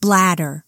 bladder.